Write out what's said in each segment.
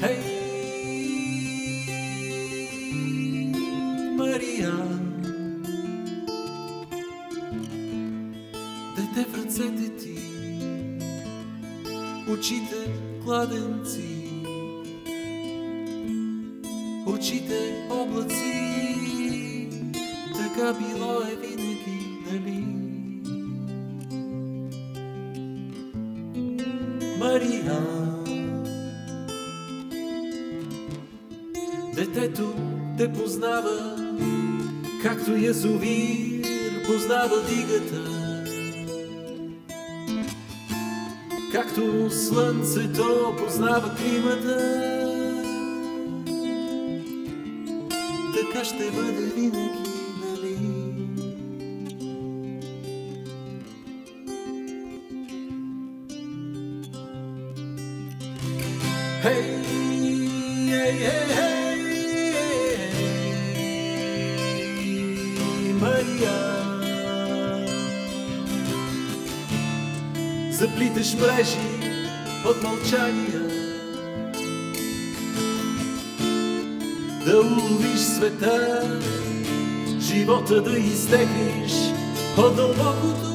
Хей, Мария, дете в ти, очите кладенци, очите облаци, така било е винаги, нали? Мария, детето те познава, както язовир познава дигата. Както слънцето познава климата, така ще бъде винаги, нали? Хей, хей, хей, хей, заплиташ мрежи от мълчания. Да уловиш света, живота да изтеглиш от дълбокото.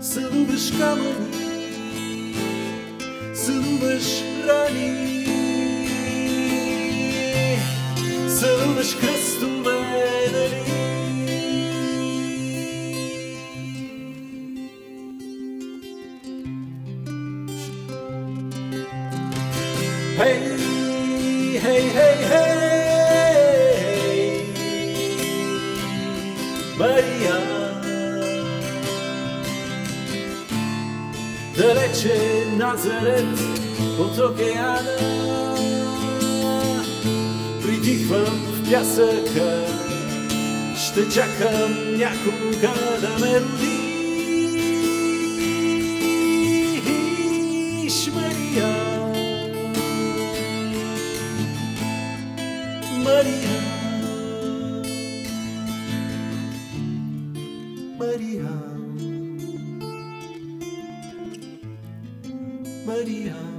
Сънуваш камъни, Sığınmış Rani. Sığınmış Kristum bedeli. Hey, hey, hey, hey. Maria. Derece Nazaret. от океана притихвам в пясъка, ще чакам някога да ме родиш, Мария. Мария. Мария. Мария.